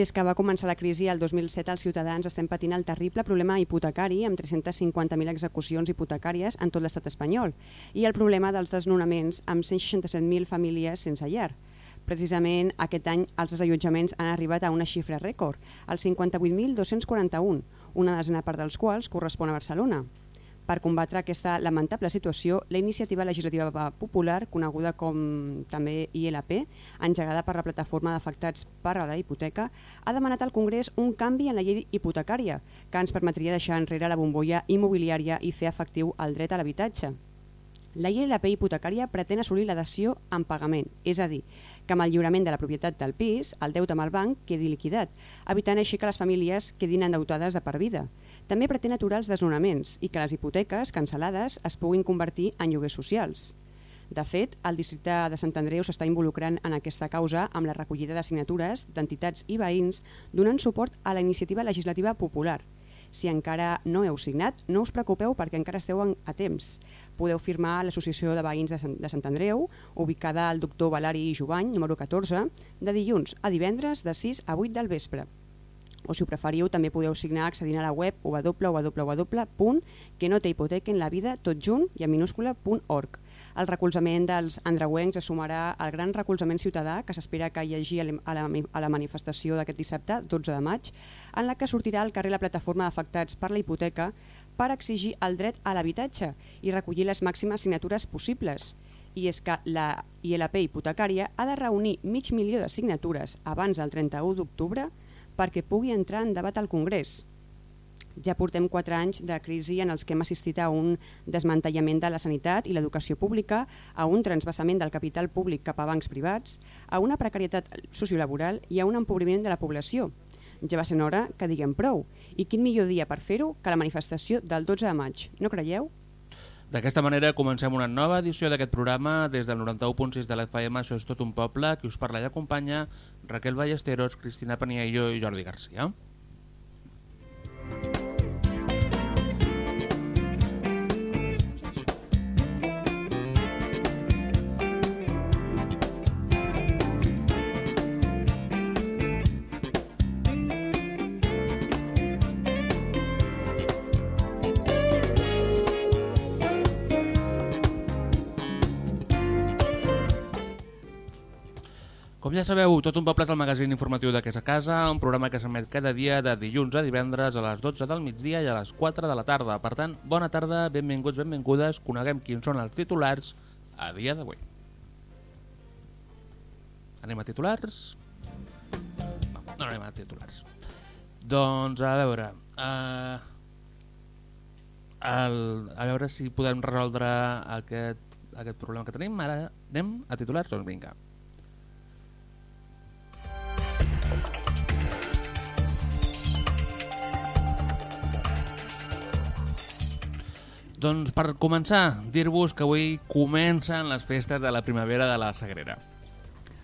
Des que va començar la crisi el 2007, els ciutadans estem patint el terrible problema hipotecari amb 350.000 execucions hipotecàries en tot l'estat espanyol i el problema dels desnonaments amb 167.000 famílies sense llar. Precisament aquest any els desallotjaments han arribat a una xifra rècord, els 58.241, una desena part dels quals correspon a Barcelona. Per combatre aquesta lamentable situació, la iniciativa legislativa popular, coneguda com també ILP, engegada per la plataforma d'afectats per a la hipoteca, ha demanat al Congrés un canvi en la llei hipotecària que ens permetria deixar enrere la bombolla immobiliària i fer efectiu el dret a l'habitatge. La ILP hipotecària pretén assolir la dació en pagament, és a dir, que amb el lliurament de la propietat del pis, el deute amb el banc quedi liquidat, evitant així que les famílies quedin endeutades de per vida. També pretén aturar els desnonaments i que les hipoteques cancel·lades es puguin convertir en lloguers socials. De fet, el districte de Sant Andreu s'està involucrant en aquesta causa amb la recollida de signatures d'entitats i veïns donant suport a la iniciativa legislativa popular. Si encara no heu signat, no us preocupeu perquè encara esteu a temps. Podeu firmar l'Associació de Veïns de Sant, de Sant Andreu, ubicada al doctor Valari Jovany, número 14, de dilluns a divendres de 6 a 8 del vespre o si ho preferiu també podeu signar accedint a la web www.quenotehipotequen El recolzament dels andreuencs es sumarà al gran recolzament ciutadà que s'espera que hi hagi a la, a la manifestació d'aquest dissabte, 12 de maig, en la que sortirà al carrer la plataforma d'afectats per la hipoteca per exigir el dret a l'habitatge i recollir les màximes signatures possibles. I és que la ILP hipotecària ha de reunir mig milió de signatures abans del 31 d'octubre perquè pugui entrar en debat al Congrés. Ja portem quatre anys de crisi en els que hem assistit a un desmantellament de la sanitat i l'educació pública, a un transvasament del capital públic cap a bancs privats, a una precarietat sociolaboral i a un empobriment de la població. Ja va ser hora que diguem prou. I quin millor dia per fer-ho que la manifestació del 12 de maig, no creieu? D'aquesta manera comencem una nova edició d'aquest programa des del 91.6 de l'FM, això és tot un poble, que us parla i acompanya Raquel Ballesteros, Cristina Paniello i Jordi Garcia. Com ja sabeu, Tot un poble és el magazín informatiu d'aquesta casa, un programa que s'emet cada dia de dilluns a divendres a les 12 del migdia i a les 4 de la tarda. Per tant, bona tarda, benvinguts, benvingudes, coneguem quins són els titulars a dia d'avui. Anem a titulars? No, no anem a titulars. Doncs a veure... Uh, el, a veure si podem resoldre aquest, aquest problema que tenim. Ara anem a titulars, doncs vinga. Doncs per començar, dir-vos que avui comencen les festes de la primavera de la Sagrera.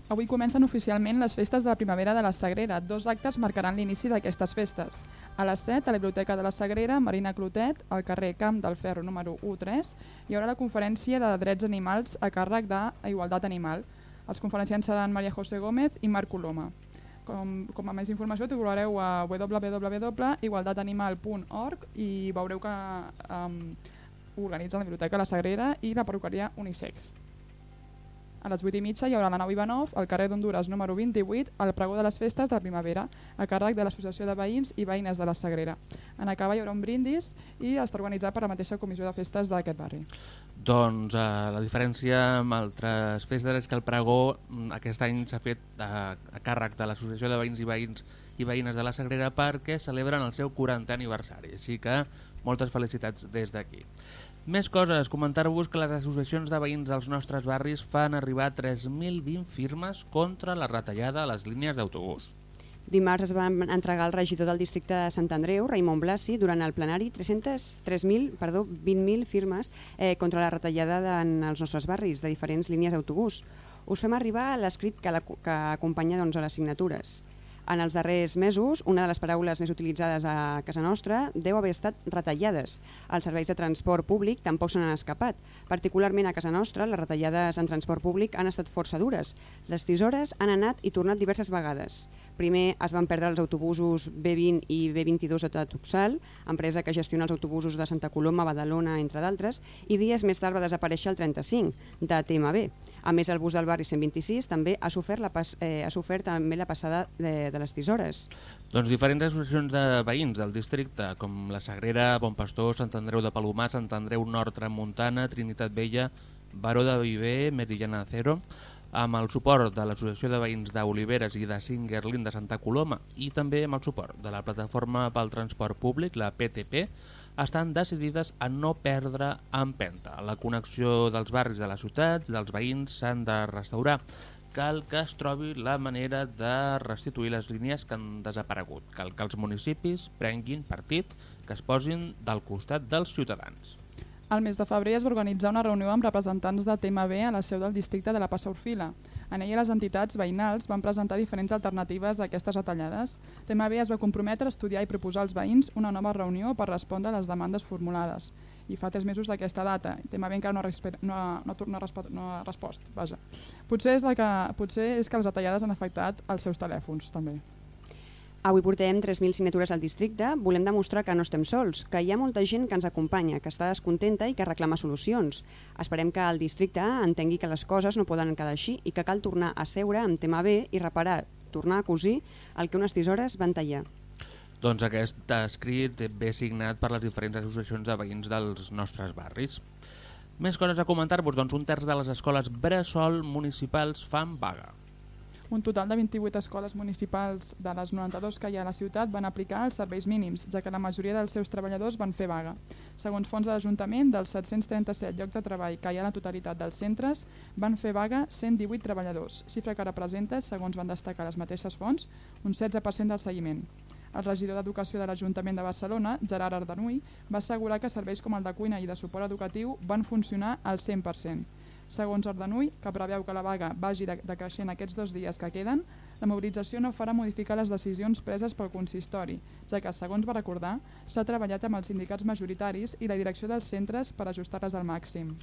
Avui comencen oficialment les festes de la primavera de la Sagrera. Dos actes marcaran l'inici d'aquestes festes. A les 7, a la Biblioteca de la Sagrera, Marina Clotet, al carrer Camp del Ferro número 1-3, hi haurà la conferència de drets animals a càrrec de Igualtat Animal. Els conferenciants seran Maria José Gómez i Marc Coloma. Com, com a més informació trobareu a www.igualdatanimal.org i veureu que um, organitza la Biblioteca La Sagrera i la perruqueria Unisex. A les 8 i mitja hi haurà la nau Ivanov al carrer d'Honduras número 28 al pregó de les festes de la primavera a càrrec de l'Associació de Veïns i Veïnes de la Sagrera. En acabar hi haurà un brindis i està organitzat per la mateixa comissió de festes d'aquest barri. Doncs eh, la diferència amb altres festes és que el pregó mm, aquest any s'ha fet a, a càrrec de l'Associació de Veïns i Veïns i Veïnes de la Sagrera perquè celebren el seu 40 aniversari, així que moltes felicitats des d'aquí. Més coses, comentar-vos que les associacions de veïns dels nostres barris fan arribar 3.020 firmes contra la retallada a les línies d'autobús. Dimarts es van entregar al regidor del districte de Sant Andreu, Raimon Blasi, durant el plenari 303.000, perdó, 20.000 firmes eh, contra la retallada en els nostres barris de diferents línies d'autobús. Us fem arribar l'escrit que, que acompanya doncs, a les signatures. En els darrers mesos, una de les paraules més utilitzades a casa nostra deu haver estat retallades. Els serveis de transport públic tampoc se n'han escapat. Particularment a casa nostra, les retallades en transport públic han estat força dures. Les tisores han anat i tornat diverses vegades. Primer es van perdre els autobusos B20 i B22 de Tuxal, empresa que gestiona els autobusos de Santa Coloma, Badalona, entre d'altres, i dies més tard va desaparèixer el 35, de TMB. A més, el bus del barri 126 també ha sofert, la pas, eh, ha sofert també la passada de, de les tisores. Doncs diferents associacions de veïns del districte, com la Sagrera, Bon Pastor, Sant Andreu de Palomar, Sant Andreu Nord, Tramuntana, Trinitat Vella, Baró de Viver, Meridiana Cero, amb el suport de l'Associació de Veïns d'Oliveres i de Singerlin de Santa Coloma i també amb el suport de la Plataforma pel Transport Públic, la PTP, estan decidides a no perdre empenta. La connexió dels barris de les ciutats, dels veïns, s'han de restaurar. Cal que es trobi la manera de restituir les línies que han desaparegut. Cal que els municipis prenguin partit, que es posin del costat dels ciutadans. Al mes de febrer es va organitzar una reunió amb representants de TMB a la seu del districte de la Passa Orfila. En ella les entitats veïnals van presentar diferents alternatives a aquestes retallades. TMB es va comprometre a estudiar i proposar als veïns una nova reunió per respondre a les demandes formulades. I fa tres mesos d'aquesta data. TMB encara no ha, no, ha, no, no, ha no ha respost. Vaja. Potser, és la que, potser és que les retallades han afectat els seus telèfons també. Avui portem 3.000 signatures al districte. Volem demostrar que no estem sols, que hi ha molta gent que ens acompanya, que està descontenta i que reclama solucions. Esperem que el districte entengui que les coses no poden quedar així i que cal tornar a seure amb tema B i reparar, tornar a cosir el que unes tisores van tallar. Doncs aquest escrit ve signat per les diferents associacions de veïns dels nostres barris. Més coses a comentar-vos, doncs un terç de les escoles bressol municipals fan vaga. Un total de 28 escoles municipals de les 92 que hi ha a la ciutat van aplicar els serveis mínims, ja que la majoria dels seus treballadors van fer vaga. Segons fons de l'Ajuntament, dels 737 llocs de treball que hi ha a la totalitat dels centres, van fer vaga 118 treballadors, xifra que representa, segons van destacar les mateixes fonts, un 16% del seguiment. El regidor d'Educació de l'Ajuntament de Barcelona, Gerard Ardanuy, va assegurar que serveis com el de cuina i de suport educatiu van funcionar al 100%. Segons Ordenui, que preveu que la vaga vagi decreixent aquests dos dies que queden, la mobilització no farà modificar les decisions preses pel consistori, ja que, segons va recordar, s'ha treballat amb els sindicats majoritaris i la direcció dels centres per ajustar-les al màxim.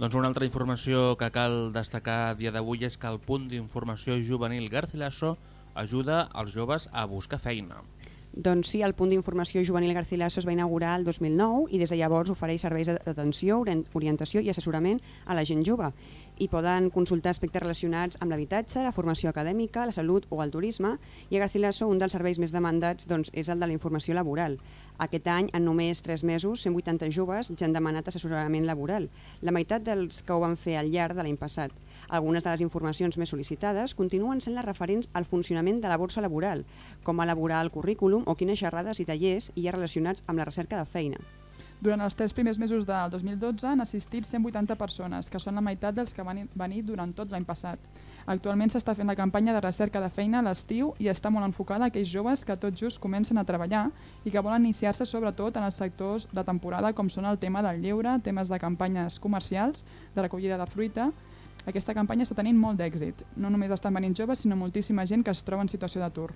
Doncs una altra informació que cal destacar a dia d'avui és que el punt d'informació juvenil Garcilaso ajuda els joves a buscar feina. Doncs sí, el punt d'informació juvenil Garcilaso es va inaugurar el 2009 i des de llavors ofereix serveis d'atenció, orientació i assessorament a la gent jove. I poden consultar aspectes relacionats amb l'habitatge, la formació acadèmica, la salut o el turisme i a Garcilaso un dels serveis més demandats doncs, és el de la informació laboral. Aquest any, en només 3 mesos, 180 joves ja han demanat assessorament laboral, la meitat dels que ho van fer al llarg de l'any passat. Algunes de les informacions més sol·licitades continuen sent les referents al funcionament de la borsa laboral, com elaborar el currículum o quines xerrades i tallers hi ha relacionats amb la recerca de feina. Durant els tres primers mesos del 2012 han assistit 180 persones, que són la meitat dels que van venir durant tot l'any passat. Actualment s'està fent la campanya de recerca de feina a l'estiu i està molt enfocada a aquells joves que tot just comencen a treballar i que volen iniciar-se sobretot en els sectors de temporada com són el tema del lleure, temes de campanyes comercials, de recollida de fruita, aquesta campanya està tenint molt d'èxit. No només estan venint joves, sinó moltíssima gent que es troba en situació d'atur.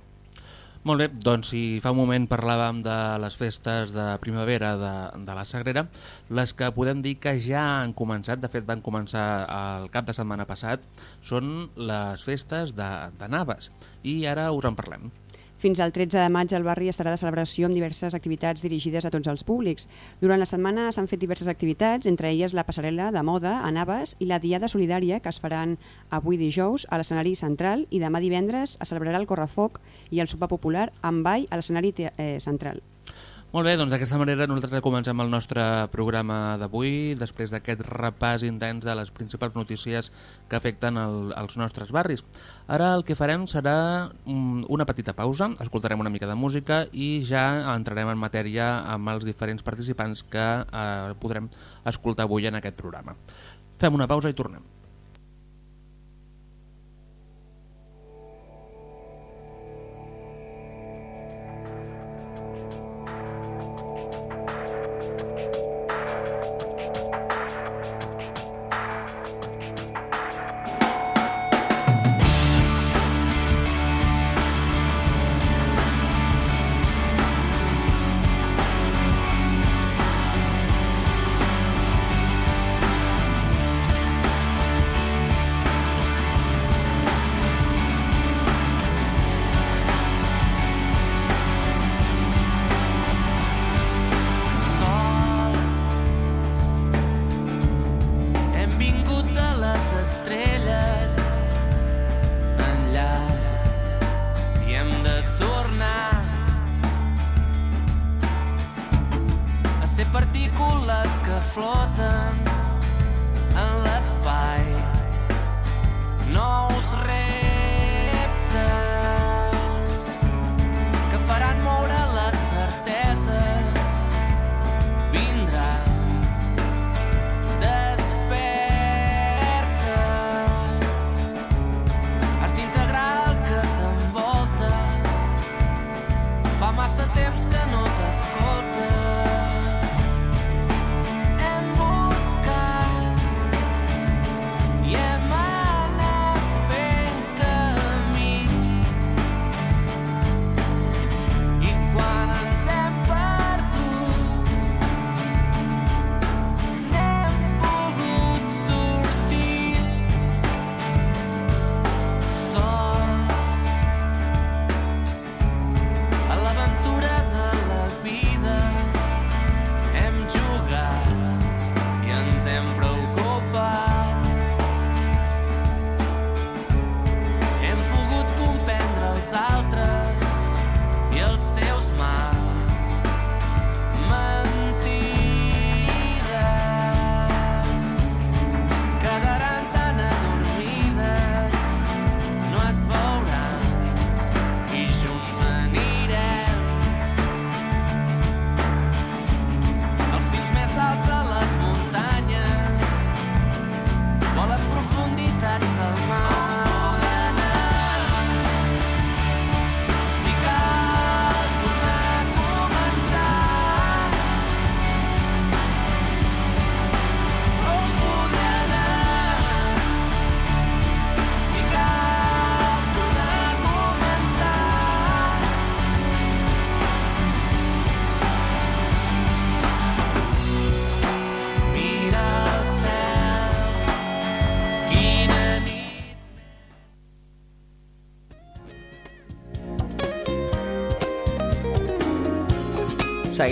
Molt bé, doncs si fa un moment parlàvem de les festes de primavera de, de la Sagrera, les que podem dir que ja han començat, de fet van començar el cap de setmana passat, són les festes de, de Naves i ara us en parlem. Fins al 13 de maig el barri estarà de celebració amb diverses activitats dirigides a tots els públics. Durant la setmana s'han fet diverses activitats, entre elles la passarel·la de moda a Naves i la Diada Solidària que es faran avui dijous a l'escenari central i demà divendres es celebrarà el Correfoc i el sopar popular amb ball a l'escenari eh, central. Molt bé, doncs d'aquesta manera nosaltres comencem el nostre programa d'avui, després d'aquest repàs intens de les principals notícies que afecten el, els nostres barris. Ara el que farem serà mm, una petita pausa, escoltarem una mica de música i ja entrarem en matèria amb els diferents participants que eh, podrem escoltar avui en aquest programa. Fem una pausa i tornem.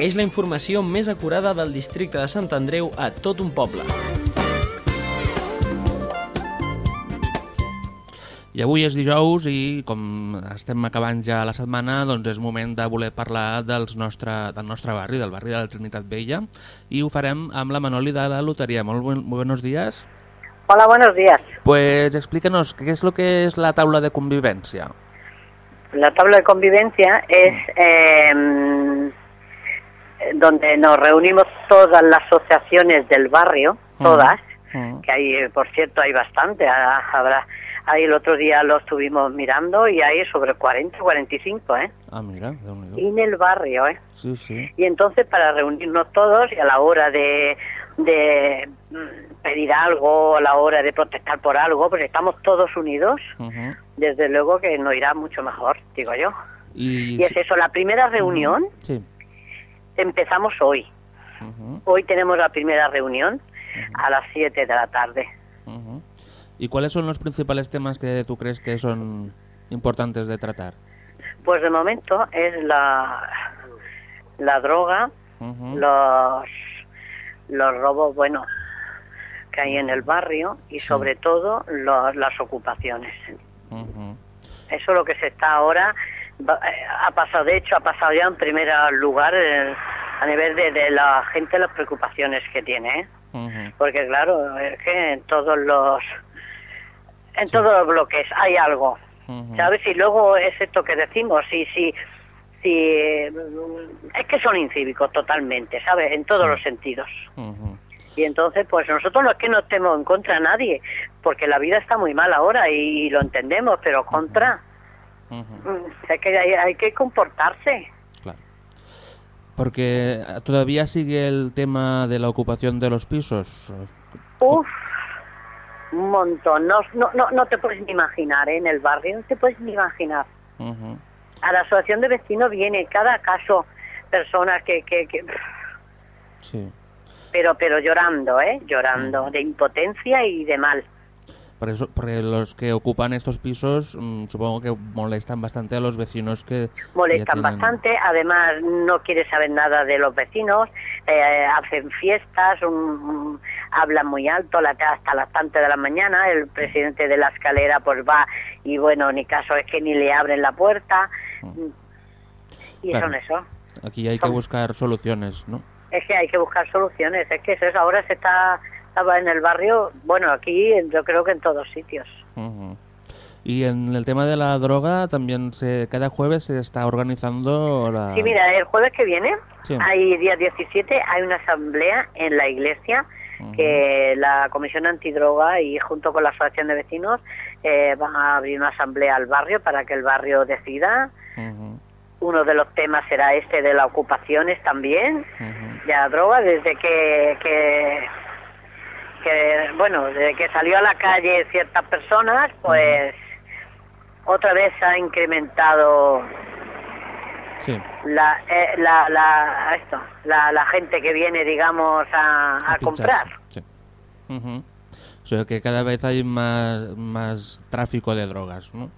Segueix la informació més acurada del districte de Sant Andreu a tot un poble. I avui és dijous i com estem acabant ja la setmana, doncs és moment de voler parlar dels nostre, del nostre barri, del barri de la Trinitat Vella, i ho farem amb la Manoli de la Loteria. Molt, buen, muy buenos días. Hola, buenos días. Pues explícanos, ¿qué es lo que es la tabla de convivencia? La tabla de convivencia es eh, donde nos reunimos todas las asociaciones del barrio, todas, Mm. que hay, por cierto, hay bastante. Habrá, ahí el otro día lo estuvimos mirando y hay sobre 40, 45, ¿eh? Ah, mira, Y en el barrio, ¿eh? Sí, sí. Y entonces para reunirnos todos y a la hora de, de mm, pedir algo, a la hora de protestar por algo, pues estamos todos unidos, desde luego que nos irá mucho mejor, digo yo. Y, Y es eso, la primera reunión Sí. Empezamos hoy. Hoy tenemos la primera reunión a las 7 de la tarde. ujú. ¿Y cuáles son los principales temas que tú crees que son importantes de tratar? Pues de momento es la, la droga, los, los robos, bueno, que hay en el barrio y sobre todo los- las ocupaciones. Eso es lo que se está ahora, ha pasado, de hecho, ha pasado ya en primer lugar eh, a nivel de, de la gente las preocupaciones que tiene, ¿eh? Porque claro, es que en todos los en todos los bloques hay algo. ¿sabes? Y luego es esto que decimos, si si si mm, es que son incívicos totalmente, ¿sabes? En todos los sentidos. Y entonces, pues nosotros no es que no estemos en contra de nadie, porque la vida está muy mal ahora y, lo entendemos, pero contra, Que hay, hay que comportarse. Claro. Porque eh, todavía sigue el tema de la ocupación de los pisos. Uf, un montón. No, no, no, no te puedes ni imaginar, ¿eh? En el barrio no te puedes ni imaginar. A la asociación de vecinos viene cada caso personas que, que, que Sí. pero pero llorando, ¿eh? Llorando de impotencia y de mal. Por eso, porque los que ocupan estos pisos mm, supongo que molestan bastante a los vecinos que molestan tienen- bastante, además no quiere saber nada de los vecinos, eh, hacen fiestas, un- hablan muy alto la, hasta las tantas de la mañana, el presidente de la escalera pues va y bueno, ni caso es que ni le abren la puerta y Claro. son eso. Aquí hay que buscar soluciones, ¿no? es que hay que buscar soluciones. Es que eso es, ahora se está, estaba en el barrio, bueno, aquí yo creo que en todos sitios. Y en el tema de la droga, también se, cada jueves se está organizando la... Sí, mira, el jueves que viene, Sí. hay día 17, hay una asamblea en la iglesia que la Comisión Antidroga y junto con la Asociación de Vecinos eh, van a abrir una asamblea al barrio para que el barrio decida. Uno de los temas será este de las ocupaciones también, ujú. de la droga, desde que, que, que, bueno, desde que salió a la calle ciertas personas, pues otra vez se ha incrementado Sí. la, eh, la, la, esto, la, la gente que viene, digamos, a, comprar. sí. Ujú. O sea que cada vez hay más, más tráfico de drogas, ¿no?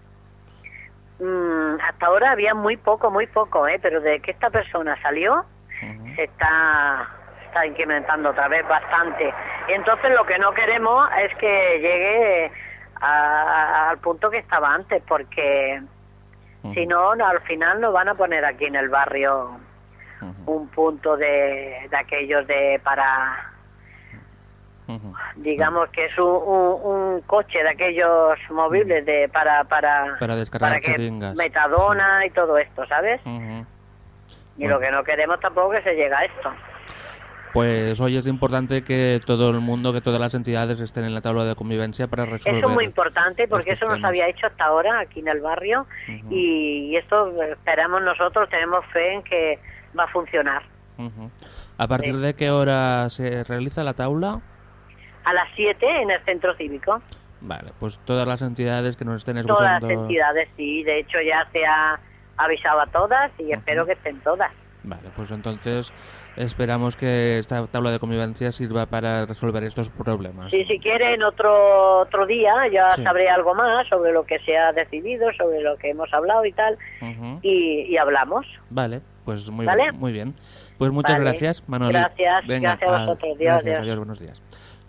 Mm, hasta ahora había muy poco, muy poco, ¿eh? pero desde que esta persona salió, se está, está incrementando otra vez bastante. Y entonces lo que no queremos es que llegue a- al punto que estaba antes, porque si no, al final nos van a poner aquí en el barrio un punto de, de aquellos de para digamos que es un, un, un coche de aquellos movibles de para para Para descargar que jeringas. metadona y todo esto sabes y lo que no queremos tampoco es que se llegue a esto Pues hoy es importante que todo el mundo, que todas las entidades estén en la tabla de convivencia para resolver. eso es muy importante porque eso no se había hecho hasta ahora aquí en el barrio y, y esto esperamos nosotros tenemos fe en que va a funcionar. ¿A partir Sí. de qué hora se realiza la tabla? a las 7 en el centro cívico Vale, pues todas las entidades que nos estén todas escuchando. las entidades sí de hecho ya se ha avisado a todas y espero que estén todas Vale, pues entonces esperamos que esta tabla de convivencia sirva para resolver estos problemas. Sí, si quieren otro otro día ya Sí. sabré algo más sobre lo que se ha decidido, sobre lo que hemos hablado y tal, Ujú. y, y hablamos. Vale, pues muy, ¿Vale? bien, muy bien. Pues muchas Vale. gracias, Manoli. Gracias, Vinga, gràcies a vosaltres. Adiós, gràcies, adiós. adiós, buenos días.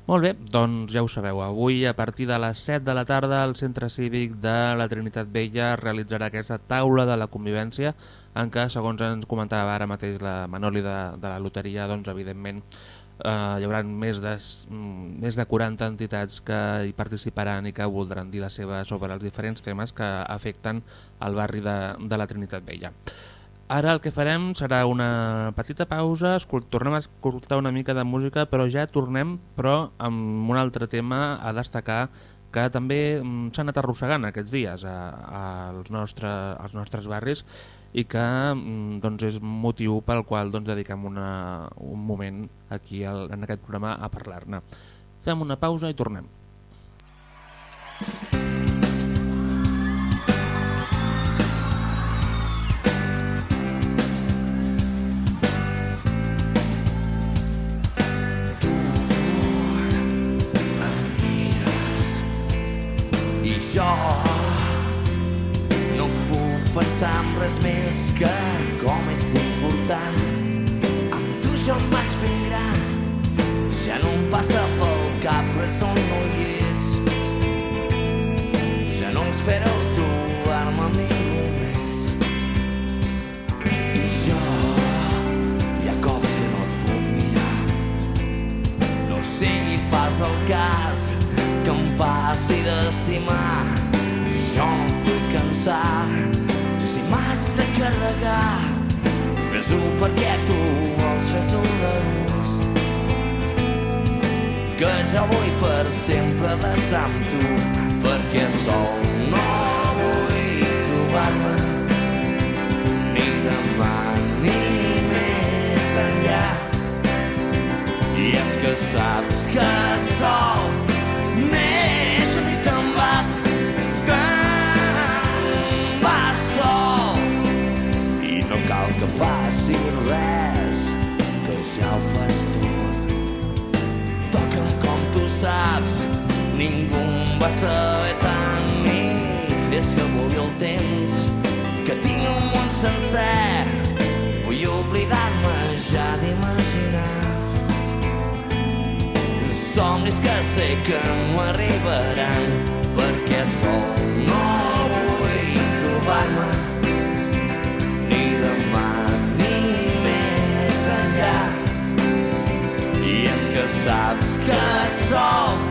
Molt bé, doncs ja ho sabeu, avui a partir de les 7 de la tarda el Centre Cívic de la Trinitat Vella realitzarà aquesta taula de la convivència en què, segons ens comentava ara mateix la Manoli de, de la loteria, doncs evidentment eh, hi haurà més de, mm, més de 40 entitats que hi participaran i que voldran dir la seva sobre els diferents temes que afecten el barri de, de la Trinitat Vella. Ara el que farem serà una petita pausa, tornem a escoltar una mica de música, però ja tornem però amb un altre tema a destacar que també mm, s'ha anat arrossegant aquests dies als, nostre, als nostres barris i que mm, doncs és motiu pel qual doncs, dediquem una, un moment aquí al, en aquest programa a parlar-ne. Fem una pausa i tornem. I en res més que com ets important. Amb tu jo em vaig fent gran, ja no em passa pel cap res on no hi ets. Ja no em espero trobar-me amb ningú més. I jo hi ha cops que no et puc mirar no sigui pas el cas que em passi d'estimar. Jo em vull cansar. Fes-ho perquè tu vols, fes-ho de gust. Que jo vull per sempre d'estar amb tu, perquè sol no vull trobar-me ni demà ni més enllà. I és que saps que sol fas tot. Toca'm com tu saps, ningú em va saber tant ni fes que vulgui el temps, que tinc un món sencer. Vull oblidar-me ja d'imaginar somnis que sé que no arribaran perquè sol sad sky song.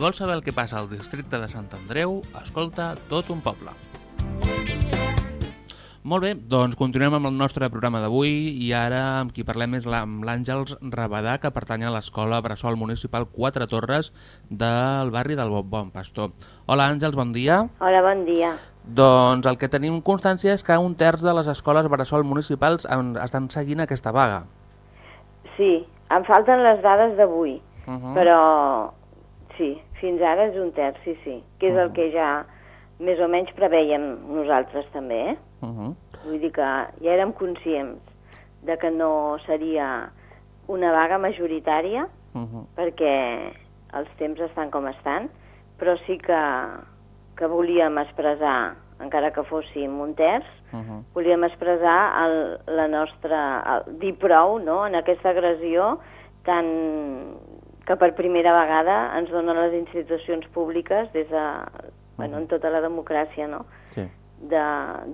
Vols saber el que passa al districte de Sant Andreu, escolta tot un poble. Molt bé, doncs continuem amb el nostre programa d'avui i ara amb qui parlem és amb l'Àngels Rabadà, que pertany a l'Escola Bressol Municipal Quatre Torres del barri del Bon Bon Pastor. Hola Àngels, bon dia. Hola, bon dia. Doncs el que tenim constància és que un terç de les escoles Bressol municipals estan seguint aquesta vaga. Sí, em falten les dades d'avui, Uh -huh. però sí, fins ara és un terç, sí, sí, que és el que ja més o menys preveiem nosaltres també, eh? Uh -huh. Vull dir que ja érem conscients de que no seria una vaga majoritària, Uh -huh. perquè els temps estan com estan, però sí que, que volíem expressar, encara que fóssim un terç, Uh -huh. volíem expressar el, la nostra, el, dir prou no? en aquesta agressió tan, que per primera vegada ens donen les institucions públiques des de, bueno, en tota la democràcia, no? Sí. de,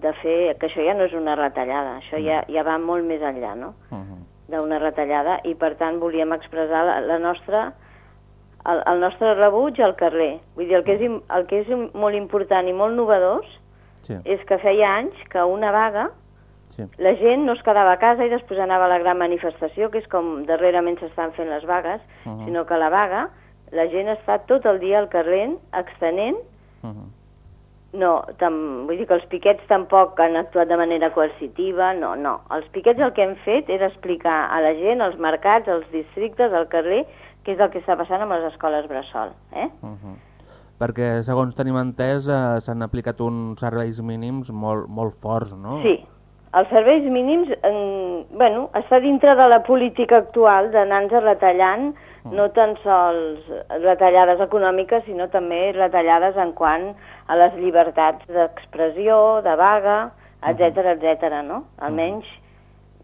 de fer, que això ja no és una retallada, això ja, ja va molt més enllà, no? Uh -huh. d'una retallada i per tant volíem expressar la, la nostra el, el nostre rebuig al carrer. Vull dir, el que és, el que és molt important i molt novedós Sí. és que feia anys que una vaga Sí. la gent no es quedava a casa i després anava a la gran manifestació, que és com darrerament s'estan fent les vagues, Uh -huh. sinó que la vaga, la gent està tot el dia al carrer extenent Uh -huh. no, tam, vull dir que els piquets tampoc han actuat de manera coercitiva, no, no. Els piquets el que hem fet és explicar a la gent, als mercats, als districtes, al carrer, què és el que està passant amb les escoles bressol. Eh? Uh -huh. Perquè, segons tenim entès, eh, s'han aplicat uns serveis mínims molt, molt forts, no? Sí, els serveis mínims, en, bueno, està dintre de la política actual d'anar-nos retallant no tan sols retallades econòmiques, sinó també retallades en quant a les llibertats d'expressió, de vaga, etc etc. no? Almenys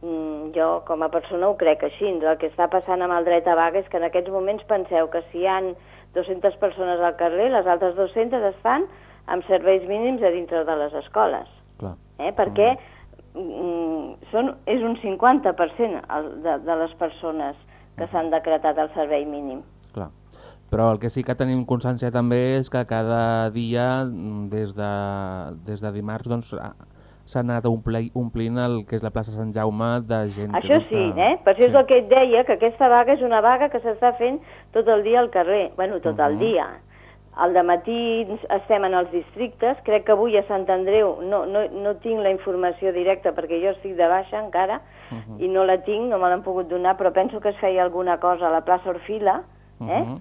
mm, jo com a persona ho crec així. El que està passant amb el dret a vaga és que en aquests moments penseu que si hi han 200 persones al carrer, les altres 200 estan amb serveis mínims a dintre de les escoles. Clar. Eh? Perquè mm, són, és un 50% el, de, de les persones que s'han decretat el servei mínim. Clar. Però el que sí que tenim constància també és que cada dia, mm, des de, des de dimarts, doncs, ha- s'ha anat ompli, omplint el que és la plaça Sant Jaume de gent... que Això no sí, està- eh? Per això és el que et deia, que aquesta vaga és una vaga que s'està fent tot el dia al carrer. Bueno, tot el dia. Al matí estem en els districtes, crec que avui a Sant Andreu no, no, no tinc la informació directa perquè jo estic de baixa encara i no la tinc, no me l'han pogut donar, però penso que es feia alguna cosa a la plaça Orfila, eh? Mhm.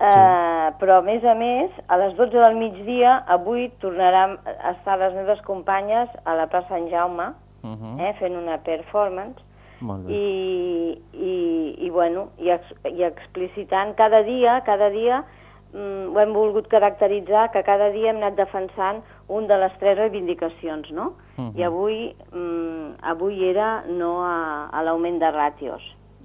Eh, però a més a més, a les 12 del migdia, avui tornaran a estar les meves companyes a la plaça Sant Jaume, Mhm. eh, fent una performance, Molt bé. i, i, i, bueno, i, ex, i explicitant cada dia, cada dia ho hem volgut caracteritzar, que cada dia hem anat defensant un de les tres reivindicacions, no? Mhm. I avui, mm, avui era no a, a l'augment de ràtios,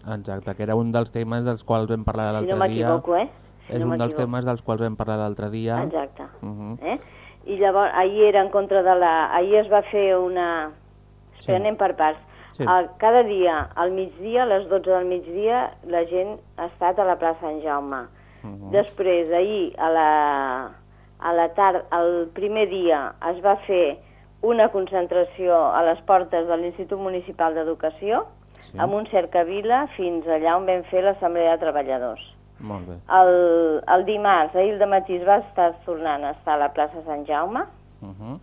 Exacte, que era un dels temes dels quals vam parlar si l'altre no dia. m'equivoco, eh? Si és no un dels temes dels quals vam parlar l'altre dia. Exacte. Mhm. Eh? I llavors, ahir era en contra de la... Ahir es va fer una... Espera, Sí. anem per parts. Sí. El, cada dia, al migdia, a les 12 del migdia, la gent ha estat a la plaça Sant Jaume. Mhm. Després, ahir, a la, a la tarda, el primer dia, es va fer una concentració a les portes de l'Institut Municipal d'Educació, Sí. amb un cercavila fins allà on vam fer l'Assemblea de Treballadors. Molt bé. El, el dimarts, ahir al matí es va estar tornant a estar a la plaça Sant Jaume Mhm.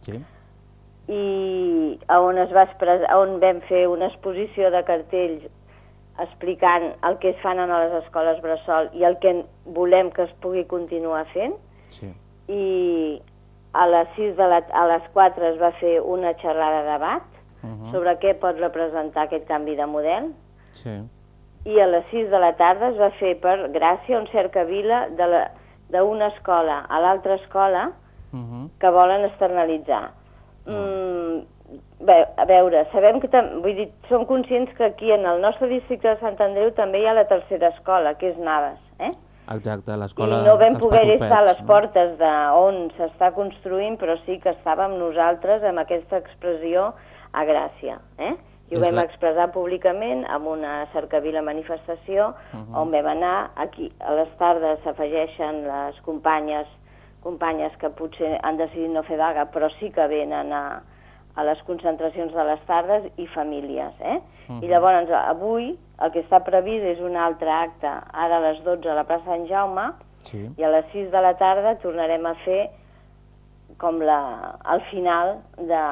Sí. i a on, es va expressar, on vam fer una exposició de cartells explicant el que es fan a les escoles Bressol i el que volem que es pugui continuar fent Sí. i a les, 6 de la, a les 4 es va fer una xerrada de debat Mhm. sobre què pot representar aquest canvi de model Sí. i a les 6 de la tarda es va fer per Gràcia un cercavila d'una escola a l'altra escola Mhm. que volen externalitzar. Mm, bé, a veure, sabem que tam, vull dir, som conscients que aquí en el nostre districte de Sant Andreu també hi ha la tercera escola, que és Naves, eh? Exacte, I l'escola no vam poder estar a les no? portes de on s'està construint, però sí que estàvem nosaltres amb aquesta expressió a Gràcia, eh? I ho vam la- expressar públicament amb una cercavila manifestació Mhm. on vam anar. Aquí a les tardes s'afegeixen les companyes companyes que potser han decidit no fer vaga, però sí que venen a, a les concentracions de les tardes i famílies. Eh? Mhm. I llavors avui el que està previst és un altre acte, ara a les 12 a la plaça Sant Jaume, Sí. i a les 6 de la tarda tornarem a fer com la, al final de,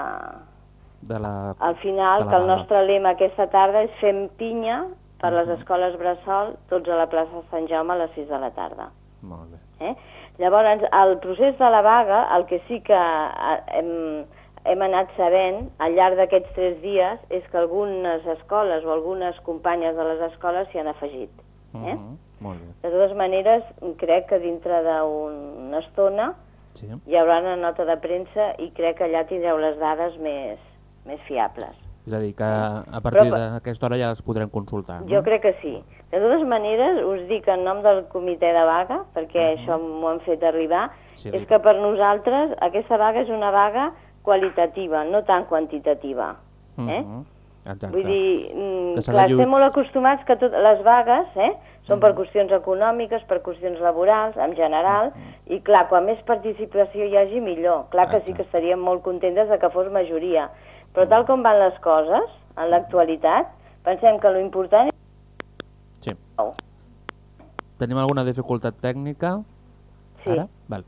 De la... al final, de la que el nostre lema aquesta tarda és fem pinya per les escoles Bressol, tots a la plaça Sant Jaume a les 6 de la tarda. Molt bé. Eh? Llavors, el procés de la vaga, el que sí que eh, hem, hem anat sabent al llarg d'aquests tres dies és que algunes escoles o algunes companyes de les escoles s'hi han afegit. Eh? Mhm. Molt bé. De totes maneres, crec que dintre d'una estona Sí. hi haurà una nota de premsa i crec que allà tindreu les dades més, més fiables. És a dir, que a partir d'aquesta hora ja les podrem consultar. No? Jo crec que sí. De totes maneres, us dic en nom del comitè de vaga, perquè això m'ho han fet arribar, Sí, és que per nosaltres aquesta vaga és una vaga qualitativa, no tan quantitativa. Eh? Mhm. Exacte. Vull dir, mm, Que clar, estem molt acostumats que tot, les vagues eh, són per qüestions econòmiques, per qüestions laborals, en general, i clar, quan més participació hi hagi, millor. Clar que sí que estaríem molt contentes de que fos majoria. Però tal com van les coses, en l'actualitat, pensem que lo important és... Sí. Tenim alguna dificultat tècnica? Sí. Ara? Val.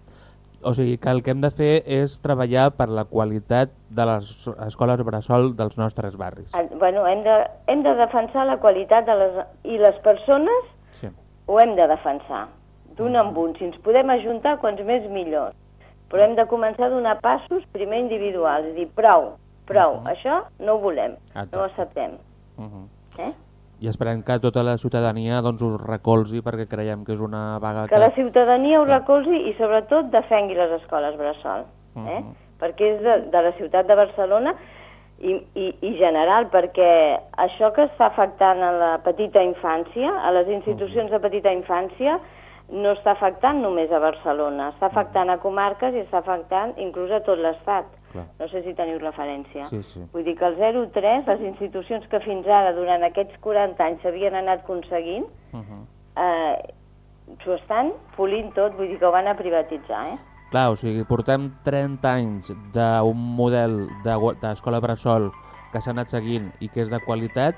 O sigui que el que hem de fer és treballar per la qualitat de les escoles bressol dels nostres barris. Ah, Bueno, hem de, hem de defensar la qualitat de les... I les persones Sí. ho hem de defensar, d'un en un. Si ens podem ajuntar, quants més millor. Però hem de començar a donar passos primer individuals, és dir, prou, prou, això no ho volem, no ho Exacte. acceptem. Uh -huh. I esperem que tota la ciutadania doncs, us recolzi perquè creiem que és una vaga Que la ciutadania ho recolzi i sobretot defengui les escoles bressol, eh? Mhm. perquè és de, de la ciutat de Barcelona i, i, i general, perquè això que està afectant a la petita infància, a les institucions de petita infància, no està afectant només a Barcelona, està afectant a comarques i està afectant inclús a tot l'Estat. Clar. No sé si teniu referència. Sí, sí. Vull dir que el 0,3, les institucions que fins ara, durant aquests 40 anys, s'havien anat aconseguint, Uh -huh. eh, s'ho estan polint tot, vull dir que ho van a privatitzar, eh? Clar, o sigui, portem 30 anys d'un model de d'escola bressol que s'ha anat seguint i que és de qualitat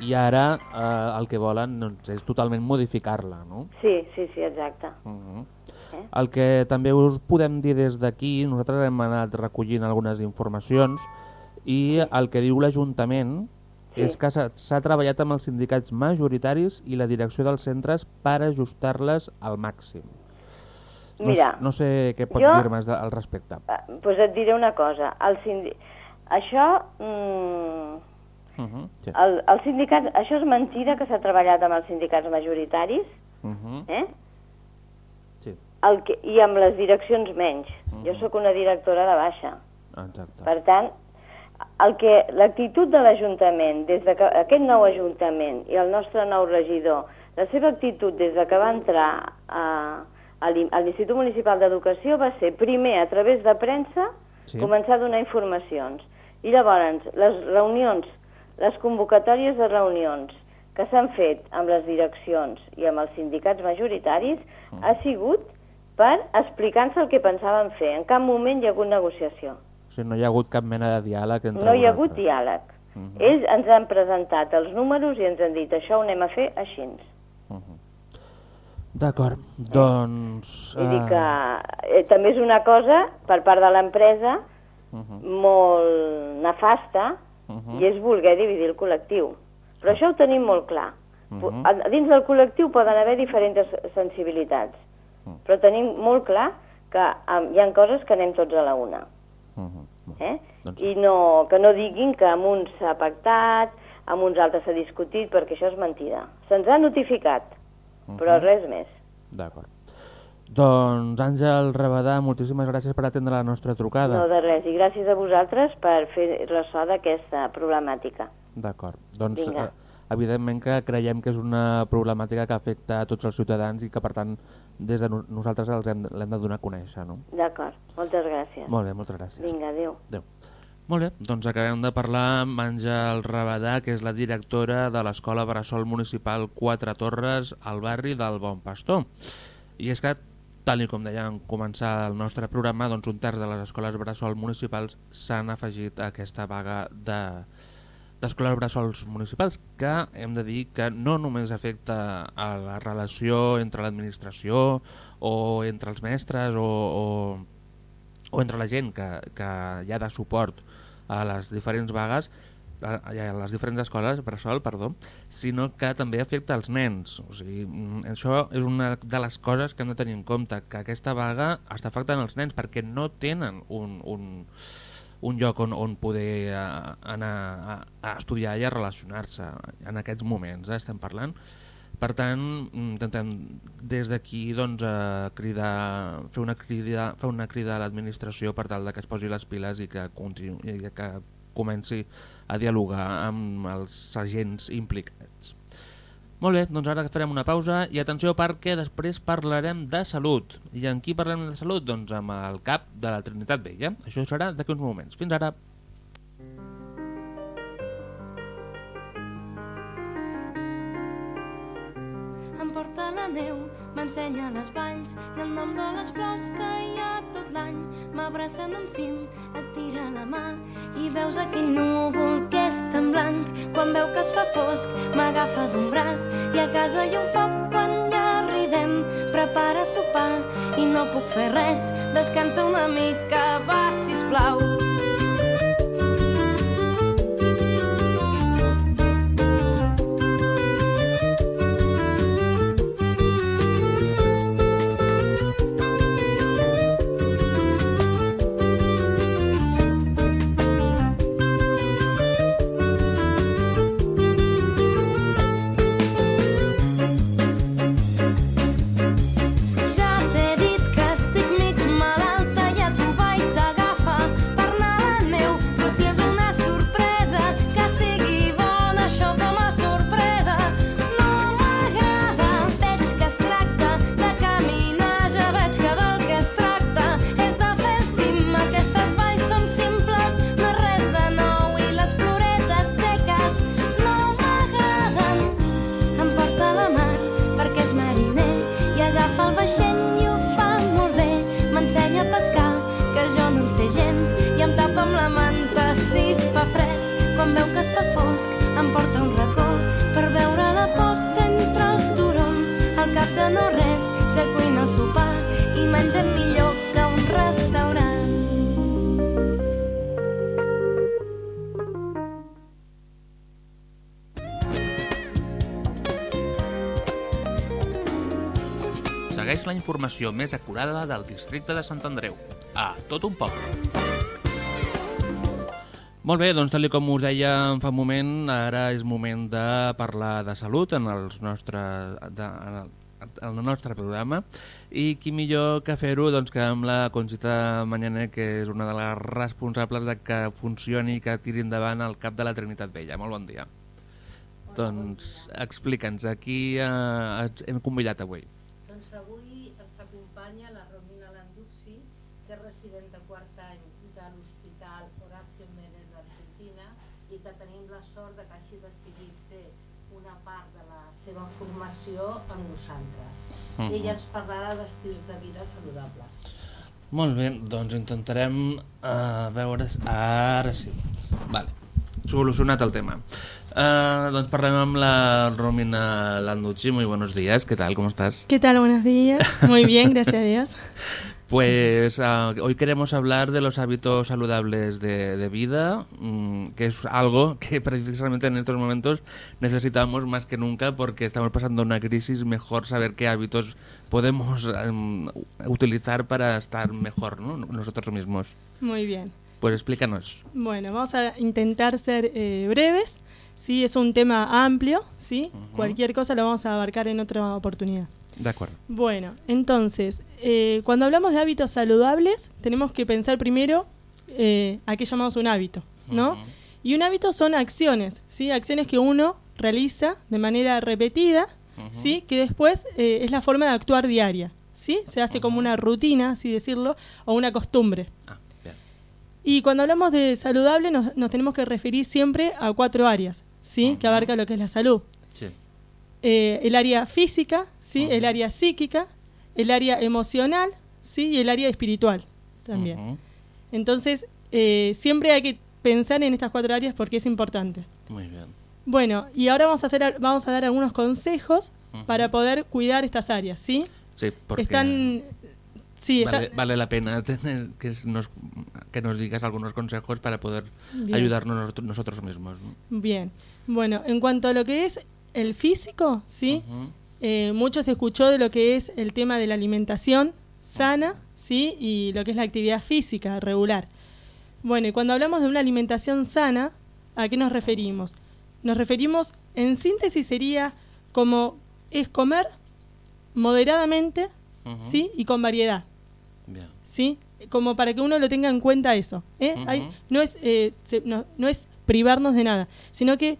i ara eh, el que volen doncs, és totalment modificar-la, no? Sí, sí, sí, exacte. Uh -huh. El que també us podem dir des d'aquí, nosaltres hem anat recollint algunes informacions i el que diu l'Ajuntament Sí. és que s'ha treballat amb els sindicats majoritaris i la direcció dels centres per ajustar-les al màxim. No, Mira, s- no sé què pots jo- dir-me al respecte. Doncs pues et diré una cosa. El sindi... Això, mm, Uh -huh. sí. el, el sindicat, això és mentida que s'ha treballat amb els sindicats majoritaris, Uh -huh. eh? El que, i amb les direccions menys. Jo Mhm. sóc una directora de baixa. Exacte. Per tant, el que l'actitud de l'Ajuntament, des de que aquest nou Ajuntament i el nostre nou regidor, la seva actitud des de que va entrar a, a l'Institut Municipal d'Educació va ser, primer, a través de premsa, Sí. començar a donar informacions. I llavors, les reunions, les convocatòries de reunions que s'han fet amb les direccions i amb els sindicats majoritaris Mm. ha sigut per explicar-nos el que pensaven fer. En cap moment hi ha hagut negociació. O sigui, no hi ha hagut cap mena de diàleg entre No hi ha hagut diàleg. Mhm. Ells ens han presentat els números i ens han dit això ho anem a fer així. Uh -huh. D'acord, doncs... Vull dir eh, que eh, també és una cosa per part de l'empresa Uh -huh. molt nefasta Uh -huh. i és voler dividir el col·lectiu. Però això ho tenim molt clar. Mhm. a- Dins del col·lectiu poden haver diferents sensibilitats, Mm. però tenim molt clar que um, hi ha coses que anem tots a la una. Uh -huh. Eh? Doncs- I no, que no diguin que amb uns s'ha pactat, amb uns altres s'ha discutit, perquè això és mentida. Se'ns ha notificat, però Mhm. res més. D'acord. Doncs Àngel Rabadà, moltíssimes gràcies per atendre la nostra trucada. No de res, i gràcies a vosaltres per fer ressò d'aquesta problemàtica. D'acord. Doncs Vinga. Evidentment que creiem que és una problemàtica que afecta a tots els ciutadans i que per tant des de no- nosaltres els hem- l'hem de donar a conèixer. No? D'acord, moltes gràcies. Molt bé, moltes gràcies. Vinga, adéu. Adéu. Molt bé, doncs acabem de parlar amb Àngel Rabadà, que és la directora de l'Escola Bressol Municipal Quatre Torres al barri del Bon Pastor. I és que, tal i com dèiem començar el nostre programa, doncs un terç de les escoles bressol municipals s'han afegit a aquesta vaga de d'escoles bressols municipals, que hem de dir que no només afecta a la relació entre l'administració o entre els mestres o, o, o entre la gent que, que hi ha de suport a les diferents vagues, a, les diferents escoles bressol, perdó, sinó que també afecta els nens. O sigui, mm, això és una de les coses que hem de tenir en compte, que aquesta vaga està afectant els nens perquè no tenen un, un, un lloc on, on poder uh, anar a, a estudiar i a relacionar-se en aquests moments, eh, estem parlant. Per tant, intentem des d'aquí doncs, a cridar, fer una crida, fer una crida a l'administració per tal de que es posi les piles i que, continu, i que comenci a dialogar amb els agents implicats. Molt bé, doncs ara farem una pausa i atenció perquè després parlarem de salut. I en qui parlem de salut? Doncs amb el cap de la Trinitat Vella. Això serà d'aquí uns moments. Fins ara. em porta la neu, m'ensenya les valls i el nom de les flors que hi ha tot l'any. M'abraça en un cim, estira la mà i veus aquell núvol que és tan blanc. Quan veu que es fa fosc, m'agafa d'un braç i a casa hi ha un foc quan ja arribem. Prepara sopar i no puc fer res, descansa una mica, va, sisplau. Ja informació més acurada del districte de Sant Andreu. A tot un poble. Molt bé, doncs tal com us deia fa un moment, ara és moment de parlar de salut en, els nostre, de, en, el, en el nostre programa i qui millor que fer-ho doncs, que amb la Conxita Manyaner, que és una de les responsables de que funcioni i que tiri endavant el cap de la Trinitat Vella. Molt bon dia. doncs explica'ns, a qui eh, hem convidat avui? Doncs avui formació amb nosaltres. Mhm. I ella ens parlarà d'estils de vida saludables. Molt bé, doncs intentarem uh, veure... Ara sí. Vale. Solucionat el tema. Uh, doncs parlem amb la Romina Landucci. Muy buenos días. ¿Qué tal? ¿Cómo estás? ¿Qué tal? Buenos días. Muy bien, gracias a Dios. Pues uh, hoy queremos hablar de los hábitos saludables de, de vida, mmm, que es algo que precisamente en estos momentos necesitamos más que nunca porque estamos pasando una crisis, mejor saber qué hábitos podemos um, utilizar para estar mejor ¿no? nosotros mismos. Muy bien. Pues explícanos. Bueno, vamos a intentar ser eh, breves. Sí, es un tema amplio, ¿sí? Uh -huh. Cualquier cosa lo vamos a abarcar en otra oportunidad. De acuerdo. Bueno, entonces, eh, cuando hablamos de hábitos saludables, tenemos que pensar primero eh, a qué llamamos un hábito, ¿no? Uh -huh. Y un hábito son acciones, ¿sí? Acciones que uno realiza de manera repetida, uh -huh. ¿sí? Que después eh, es la forma de actuar diaria, ¿sí? Se hace como una rutina, así decirlo, o una costumbre. Ah, bien. Y cuando hablamos de saludable nos, nos tenemos que referir siempre a cuatro áreas, ¿sí? Que abarca lo que es la salud. Eh, el área física, ¿sí? El área psíquica, el área emocional, ¿sí? Y el área espiritual también. Entonces, eh, siempre hay que pensar en estas cuatro áreas porque es importante. Muy bien. Bueno, y ahora vamos a, hacer, vamos a dar algunos consejos para poder cuidar estas áreas, ¿sí? Sí, porque Están... Sí, está- vale, vale la pena tener que nos, que nos digas algunos consejos para poder Bien. ayudarnos nosotros- mismos. Bien. Bueno, en cuanto a lo que es el físico, ¿sí? Eh, mucho se escuchó de lo que es el tema de la alimentación sana, ¿sí? Y lo que es la actividad física regular. Bueno, y cuando hablamos de una alimentación sana, ¿a qué nos referimos? Nos referimos, en síntesis, sería como es comer moderadamente. ¿sí? Y con variedad. Bien. ¿sí? Como para que uno lo tenga en cuenta eso. ¿eh? Hay- no, es, eh, se- no, no es privarnos de nada, sino que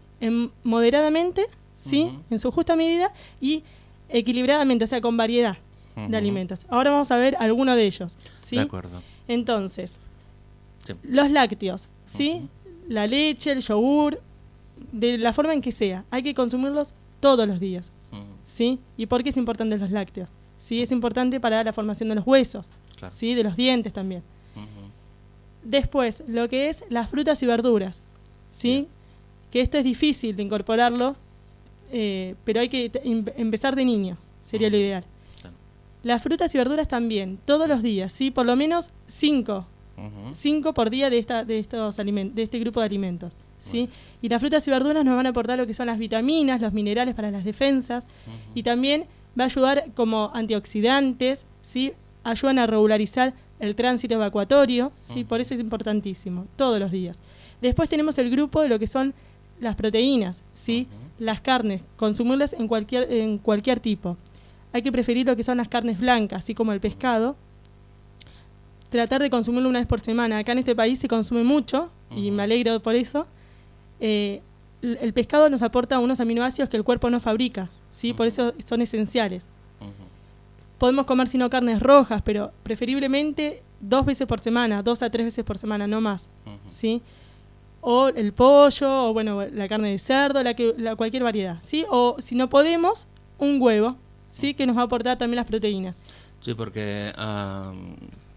moderadamente, ¿sí? En su justa medida y equilibradamente, o sea, con variedad de alimentos. Ahora vamos a ver algunos de ellos, ¿sí? De acuerdo. Entonces, Sí. los lácteos, ¿sí? La leche, el yogur, de la forma en que sea, hay que consumirlos todos los días, ¿sí? ¿Y por qué es importante los lácteos? Sí, es importante para la formación de los huesos, Claro. ¿sí? De los dientes también. Después, lo que es las frutas y verduras, ¿sí? Que esto es difícil de incorporarlo, eh, pero hay que em- empezar de niño, sería lo ideal. Las frutas y verduras también, todos los días, ¿sí? Por lo menos cinco, cinco por día de, esta, de, estos de este grupo de alimentos, ¿sí? Y las frutas y verduras nos van a aportar lo que son las vitaminas, los minerales para las defensas, y también va a ayudar como antioxidantes, ¿sí? Ayudan a regularizar el tránsito evacuatorio, ¿sí? Por eso es importantísimo, todos los días. Después tenemos el grupo de lo que son las proteínas, ¿sí? Las carnes, consumirlas en cualquier, en cualquier tipo. Hay que preferir lo que son las carnes blancas, así como el pescado. Tratar de consumirlo una vez por semana. Acá en este país se consume mucho y me alegro por eso. Eh, el pescado nos aporta unos aminoácidos que el cuerpo no fabrica, ¿sí? Por eso son esenciales. Podemos comer sino carnes rojas, pero preferiblemente dos veces por semana, dos a tres veces por semana, no más, ¿sí? O el pollo, o bueno, la carne de cerdo, la que, la, cualquier variedad, ¿sí? O si no podemos, un huevo, ¿sí? Que nos va a aportar también las proteínas. Sí, porque ah,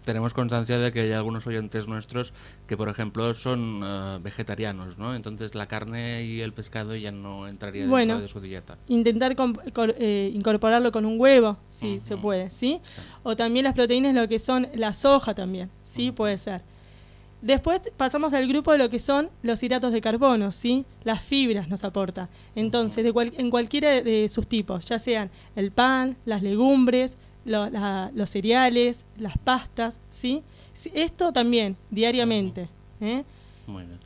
tenemos constancia de que hay algunos oyentes nuestros que, por ejemplo, son ah, vegetarianos, ¿no? Entonces la carne y el pescado ya no entraría dentro Bueno, de su dieta. Intentar eh, incorporarlo con un huevo, sí, se puede, ¿sí? O también las proteínas, lo que son la soja también, sí, puede ser. Después pasamos al grupo de lo que son los hidratos de carbono, ¿sí? Las fibras nos aporta. Entonces, de cual- en cualquiera de sus tipos, ya sean el pan, las legumbres, lo- la- los cereales, las pastas, ¿sí? Esto también, diariamente. ¿eh? Muy bien.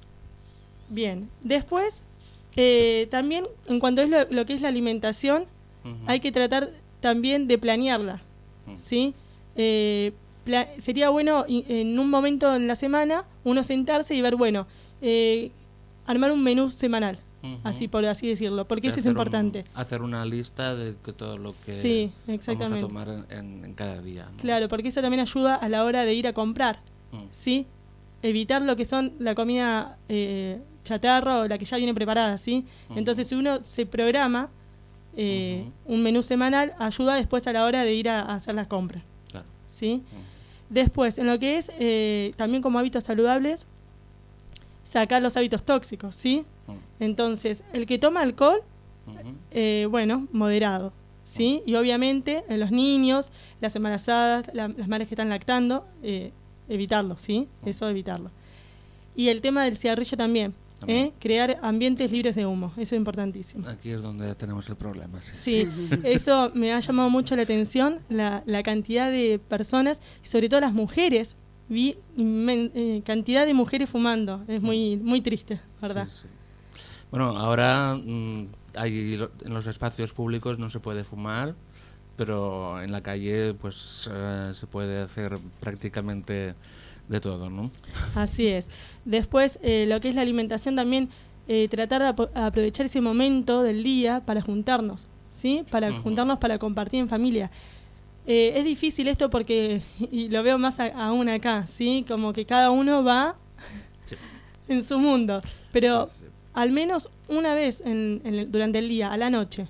Bien, después, eh, también en cuanto es lo, lo que es la alimentación, hay que tratar también de planearla, ¿sí? Eh, sería bueno en un momento en la semana uno sentarse y ver, bueno, eh, armar un menú semanal, así por así decirlo, porque eso es un- importante. hacer una lista de todo lo que Sí, exactamente. vamos a tomar en, cada día. ¿no? Claro, porque eso también ayuda a la hora de ir a comprar, Mm. ¿sí? Evitar lo que son la comida eh, chatarra o la que ya viene preparada, ¿sí? Entonces, si uno se programa eh, un menú semanal, ayuda después a la hora de ir a, a hacer las compras, Claro. ¿sí? Después, en lo que es eh, también como hábitos saludables, sacar los hábitos tóxicos, ¿sí? Entonces, el que toma alcohol, eh, bueno, moderado, ¿sí? Y obviamente en los niños, las embarazadas, la- las madres que están lactando, eh, evitarlo, ¿sí? Eso evitarlo. Y el tema del cigarrillo también, ¿eh? Crear ambientes libres de humo, eso es importantísimo. Aquí es donde tenemos el problema. Sí, Sí, eso me ha llamado mucho la atención, la, la cantidad de personas, sobre todo las mujeres, vi eh, cantidad de mujeres fumando, es muy, muy triste, ¿verdad? Sí, sí. Bueno, ahora mm, hay, en los espacios públicos no se puede fumar, pero en la calle pues eh, se puede hacer prácticamente de todo, ¿no? Así es. Después, eh, lo que es la alimentación también, eh, tratar de apo- aprovechar ese momento del día para juntarnos, ¿sí? Para juntarnos, para compartir en familia. Eh, es difícil esto porque, y lo veo más a- aún acá, ¿sí? Como que cada uno va Sí. en su mundo. Pero al menos una vez en- en el- durante el día, a la noche,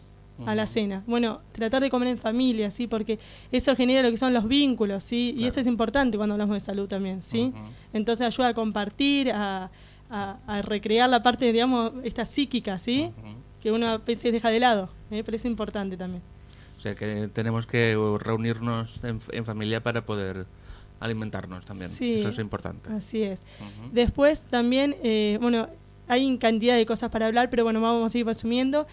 a la cena. Bueno, tratar de comer en familia, ¿sí? Porque eso genera lo que son los vínculos, ¿sí? Y Claro. eso es importante cuando hablamos de salud también, ¿sí? Ujú. Entonces ayuda a compartir, a, a- a recrear la parte, digamos, esta psíquica, ¿sí? Ujú. Que uno a veces deja de lado, ¿eh? pero es importante también. O sea que tenemos que reunirnos en, en familia para poder alimentarnos también. Sí. Eso es importante. Así es. Ujú. Después también, eh, bueno, hay cantidad de cosas para hablar, pero bueno, vamos a ir resumiendo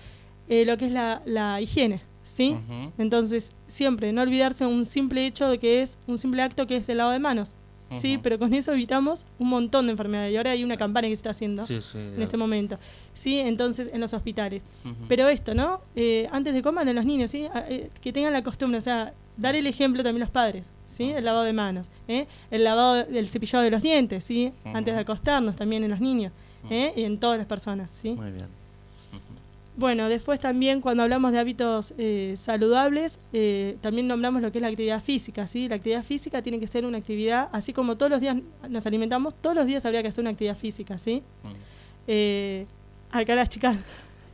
eh, lo que es la, la higiene, ¿sí? Entonces, siempre, no olvidarse un simple hecho de que es un simple acto que es el lavado de manos, ¿sí? Pero con eso evitamos un montón de enfermedades. Y ahora hay una campaña que se está haciendo Sí, sí. en este momento, ¿sí? Entonces, en los hospitales. Pero esto, ¿no? Eh, antes de comer, a los niños, ¿sí? A- eh, que tengan la costumbre, o sea, dar el ejemplo también los padres, ¿sí? El lavado de manos, ¿eh? El lavado del cepillado de los dientes, ¿sí? Antes de acostarnos también en los niños, ¿eh? Y en todas las personas, ¿sí? Muy bien. Bueno, después también cuando hablamos de hábitos eh, saludables, eh, también nombramos lo que es la actividad física, ¿sí? La actividad física tiene que ser una actividad, así como todos los días nos alimentamos, todos los días habría que hacer una actividad física, ¿sí? Mm. Eh, acá las chicas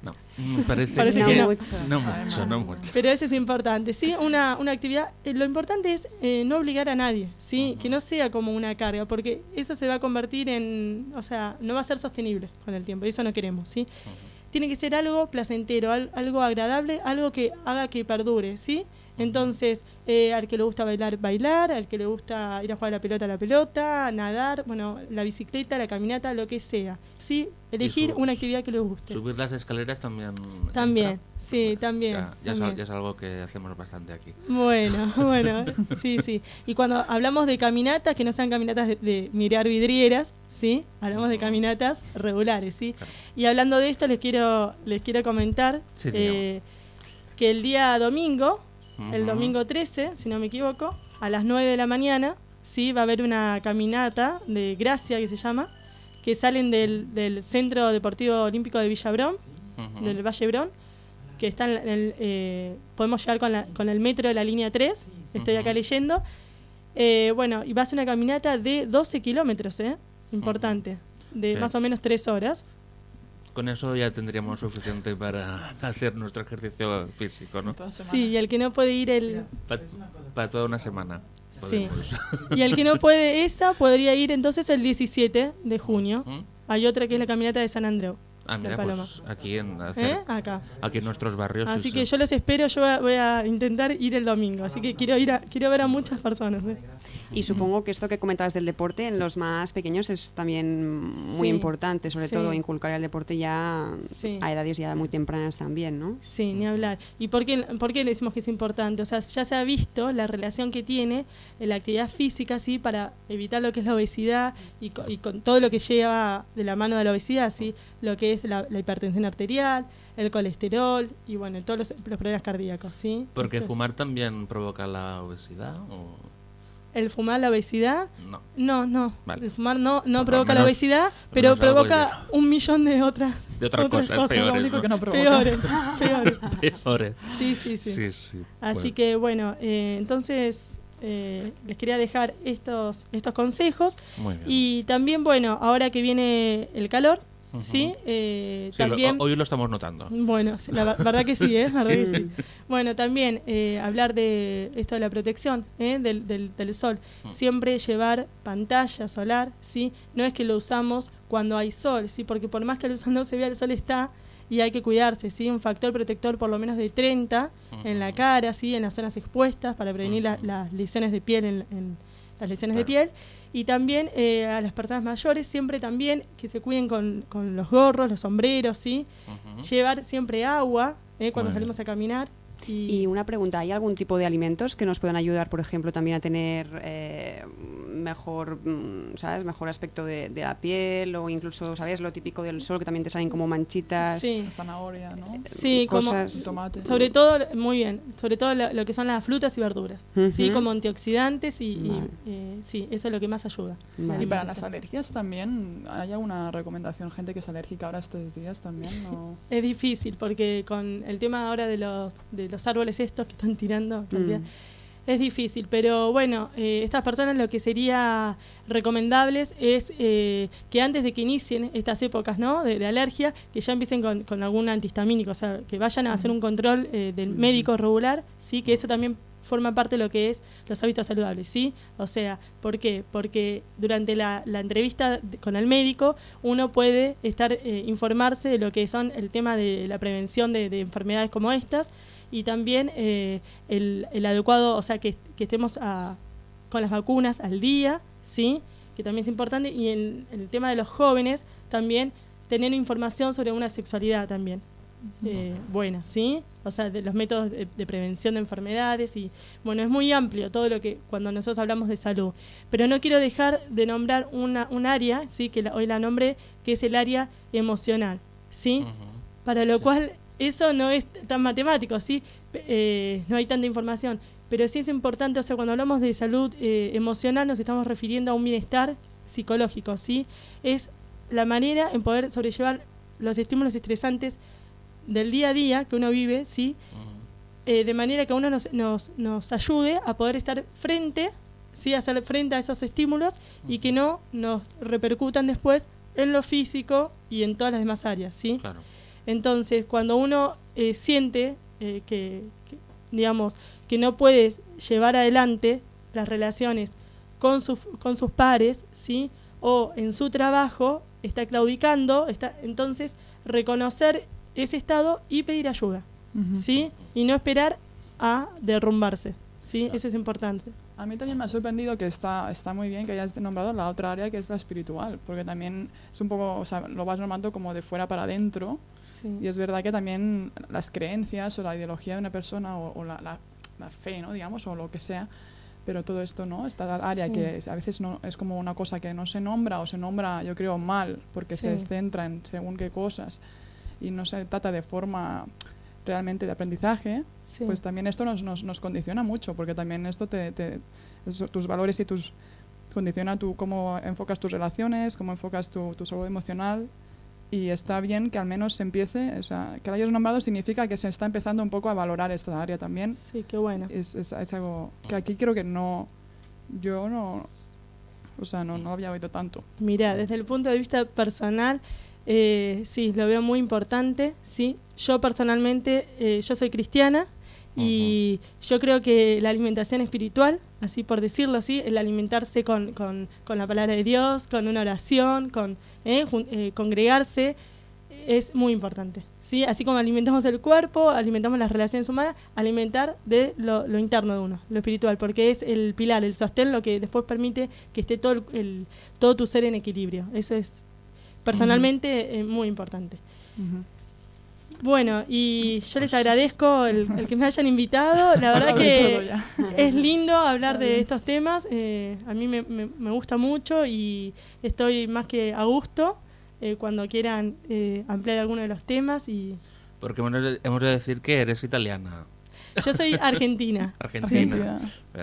No, me parece, Parece que que no. no mucho, no mucho. Pero eso es importante, ¿sí? Una, una actividad, eh, lo importante es eh, no obligar a nadie, ¿sí? Que no sea como una carga, porque eso se va a convertir en, o sea, no va a ser sostenible con el tiempo, y eso no queremos, ¿sí? Tiene que ser algo placentero, al- algo agradable, algo que haga que perdure, ¿sí? Entonces, eh, al que le gusta bailar, bailar, al que le gusta ir a jugar a la pelota, la pelota, nadar, bueno, la bicicleta, la caminata, lo que sea, ¿sí? Elegir su- una actividad que le guste. Subir las escaleras también. También, entra. sí, también. Ya, ya es, al- también. ya es algo que hacemos bastante aquí. Bueno, bueno, sí, sí. Y cuando hablamos de caminatas, que no sean caminatas de, de mirar vidrieras, ¿sí? Hablamos de caminatas regulares, ¿sí? Y hablando de esto, les quiero, les quiero comentar Sí, eh, que el día domingo, el domingo 13, si no me equivoco, a las 9 de la mañana, ¿sí? Va a haber una caminata de Gracia, que se llama, que salen del, del Centro Deportivo Olímpico de Villabrón, del Valle Brón, que está en el, eh, podemos llegar con, la- con el metro de la línea 3, estoy acá leyendo. Eh, bueno, y va a ser una caminata de 12 kilómetros, ¿eh? Importante, de Sí. más o menos 3 horas. Con eso ya tendríamos suficiente para hacer nuestro ejercicio físico, ¿no? Sí, y el que no puede ir el... Para toda una semana. Sí. Y el que no puede esa, podría ir entonces el 17 de junio. Hay otra que es la caminata de San Andreu. Ah, mira, pues aquí en hacer- ¿Eh? Acá. aquí en nuestros barrios. Así sí, que yo los espero, yo voy a, intentar ir el domingo, así que quiero ir a, quiero ver a muchas personas. ¿eh? Y supongo que esto que comentabas del deporte en los más pequeños es también muy Sí, importante, sobre sí. todo inculcar el deporte ya Sí. a edades ya muy tempranas también, ¿no? Sí, ni hablar. ¿Y por qué, por qué le decimos que es importante? O sea, ya se ha visto la relación que tiene la actividad física, ¿sí? Para evitar lo que es la obesidad y, co- y con todo lo que lleva de la mano de la obesidad, ¿sí? Lo que es la, la hipertensión arterial, el colesterol y, bueno, todos los, los problemas cardíacos, ¿sí? Porque Esto- fumar también provoca la obesidad o El fumar, la obesidad... no. No, no. Vale. El fumar no, no Por provoca la obesidad, pero provoca un millón de otras, De otras cosas, peores, Lo único ¿no? que no provoca. peores, peores. Peores. Sí, sí, sí. Sí, sí. Así Bueno. que bueno, eh, entonces eh, les quería dejar estos, estos consejos. Muy bien. Y también, bueno, ahora que viene el calor, ¿sí? Eh, Sí, lo- también... hoy lo estamos notando. Bueno, la ver- verdad que sí, ¿eh? Verdad que sí. Bueno, también eh, hablar de esto de la protección ¿eh? del, del, del sol. Mm. Siempre llevar pantalla solar, ¿sí? No es que lo usamos cuando hay sol, ¿sí? Porque por más que el sol no se vea, el sol está y hay que cuidarse, ¿sí? Un factor protector por lo menos de 30 en la cara, ¿sí? En las zonas expuestas para prevenir la- las lesiones de piel en, en las lesiones de piel. Y también eh, a las personas mayores, siempre también que se cuiden con, con los gorros, los sombreros, ¿sí? Llevar siempre agua eh, cuando salimos a caminar. Y una pregunta, ¿hay algún tipo de alimentos que nos puedan ayudar, por ejemplo, también a tener eh, mejor, mm, ¿sabes? Mejor aspecto de, de la piel o incluso, ¿sabes? Lo típico del sol que también te salen como manchitas. Sí. Zanahoria, ¿no? Sí, como, cosas- Tomate. sobre todo, muy bien, sobre todo lo, lo que son las frutas y verduras, sí, Ujú. como antioxidantes y, y, Vale. eh, sí, eso es lo que más ayuda. La Y para las alergias también, ¿hay alguna recomendación? Gente que es alérgica ahora estos días también, ¿o? Es difícil porque con el tema ahora de los, de los árboles estos que están tirando, cantidad, Mm. es difícil, pero bueno, eh, estas personas lo que sería recomendables es eh, que antes de que inicien estas épocas ¿no? de, de alergia, que ya empiecen con, con algún antihistamínico, o sea, que vayan a hacer un control eh, del médico regular, sí, que eso también forma parte de lo que es los hábitos saludables, ¿sí? O sea, ¿por qué? Porque durante la, la entrevista con el médico uno puede estar eh, informarse de lo que son el tema de la prevención de, de enfermedades como estas y también eh, el, el adecuado, o sea, que, que estemos a- con las vacunas al día, ¿sí? Que también es importante y en, en el tema de los jóvenes también tener información sobre una sexualidad también eh, buena, ¿sí? O sea, de los métodos de, de prevención de enfermedades y, bueno, es muy amplio todo lo que, cuando nosotros hablamos de salud. Pero no quiero dejar de nombrar una, un área, ¿sí? Que la- hoy la nombré, que es el área emocional, ¿sí? Para lo cual eso no es tan matemático, ¿sí? Eh, no hay tanta información. Pero sí es importante, o sea, cuando hablamos de salud eh, emocional nos estamos refiriendo a un bienestar psicológico, ¿sí? Es la manera en poder sobrellevar los estímulos estresantes del día a día que uno vive, ¿sí? Eh, de manera que uno nos, nos, nos ayude a poder estar frente, ¿sí? A hacer frente a esos estímulos y que no nos repercutan después en lo físico y en todas las demás áreas, ¿sí? Claro. Entonces, cuando uno eh, siente eh, que, que, digamos, que no puede llevar adelante las relaciones con, sus con sus pares, ¿sí? O en su trabajo, está claudicando, está, entonces reconocer ese estado y pedir ayuda. ¿sí? Y no esperar a derrumbarse, ¿sí? Eso es importante. A mí también me ha sorprendido que está, está muy bien que hayas nombrado la otra área que es la espiritual, porque también es un poco, o sea, lo vas nombrando como de fuera para adentro. Sí. Y es verdad que también las creencias o la ideología de una persona o, o la, la- la fe, ¿no? digamos, o lo que sea, pero todo esto, ¿no? Esta área Sí. que a veces no, es como una cosa que no se nombra o se nombra, yo creo, mal, porque se centra en según qué cosas y no se trata de forma realmente de aprendizaje, Sí. pues también esto nos, nos, nos condiciona mucho, porque también esto te, te- tus valores y tus condiciona tu, cómo enfocas tus relaciones, cómo enfocas tu, tu salud emocional. Y está bien que al menos se empiece, o sea, que lo hayas nombrado significa que se está empezando un poco a valorar esta área también. Sí, qué bueno. Es, es, es algo que aquí creo que no, yo no, o sea, no, no había oído tanto. Mira, desde el punto de vista personal, eh, sí, lo veo muy importante, sí. Yo personalmente, eh, yo soy cristiana y yo creo que la alimentación espiritual, así por decirlo así, el alimentarse con, con, con la palabra de Dios, con una oración, con eh, eh, congregarse, es muy importante. ¿sí? Así como alimentamos el cuerpo, alimentamos las relaciones humanas, alimentar de lo, lo interno de uno, lo espiritual, porque es el pilar, el sostén, lo que después permite que esté todo, el, el- todo tu ser en equilibrio. Eso es personalmente eh, muy importante. Bueno, y yo les agradezco el, el que me hayan invitado. La verdad que es lindo hablar de estos temas. eh, a mí me, me- me gusta mucho y estoy más que a gusto eh, cuando quieran eh, ampliar alguno de los temas. y Porque hemos de, hemos de decir que eres italiana. Yo soy argentina. Argentina.